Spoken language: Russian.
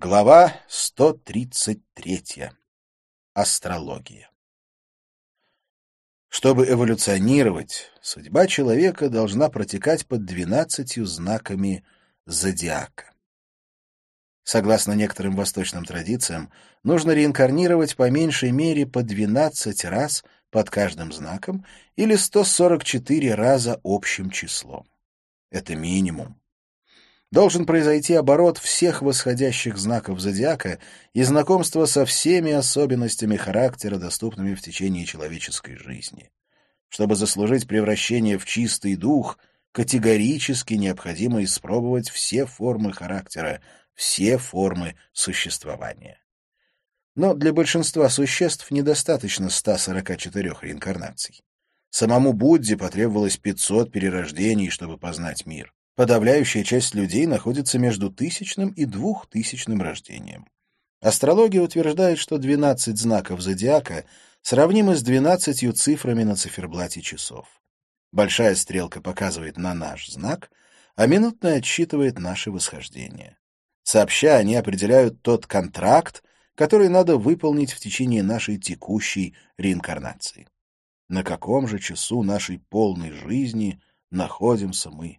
Глава 133. Астрология. Чтобы эволюционировать, судьба человека должна протекать под двенадцатью знаками зодиака. Согласно некоторым восточным традициям, нужно реинкарнировать по меньшей мере по 12 раз под каждым знаком или 144 раза общим числом. Это минимум должен произойти оборот всех восходящих знаков зодиака и знакомство со всеми особенностями характера, доступными в течение человеческой жизни. Чтобы заслужить превращение в чистый дух, категорически необходимо испробовать все формы характера, все формы существования. Но для большинства существ недостаточно 144 реинкарнаций. Самому Будде потребовалось 500 перерождений, чтобы познать мир подавляющая часть людей находится между тысячным и двухтысячным рождением. Астрология утверждает, что 12 знаков зодиака сравнимы с 12 цифрами на циферблате часов. Большая стрелка показывает на наш знак, а минутная отсчитывает наше восхождение. Сообща они определяют тот контракт, который надо выполнить в течение нашей текущей реинкарнации. На каком же часу нашей полной жизни находимся мы